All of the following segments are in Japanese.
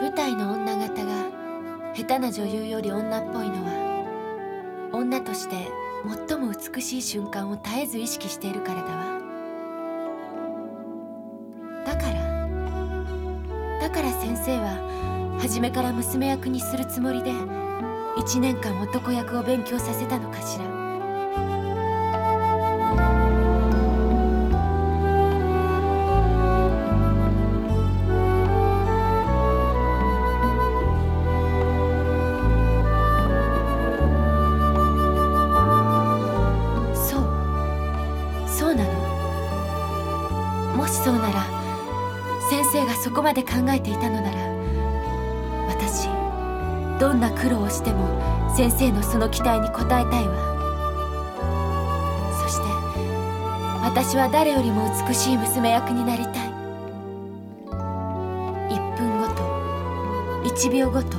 舞台の女方が下手な女優より女っぽいのは女として最も美しい瞬間を絶えず意識しているからだわ。だからだから先生は初めから娘役にするつもりで1年間男役を勉強させたのかしら。もしそうなら先生がそこまで考えていたのなら私どんな苦労をしても先生のその期待に応えたいわ。そして私は誰よりも美しい娘役になりたい。1分ごと1秒ごと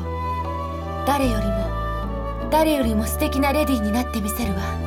誰よりも誰よりも素敵なレディーになってみせるわ。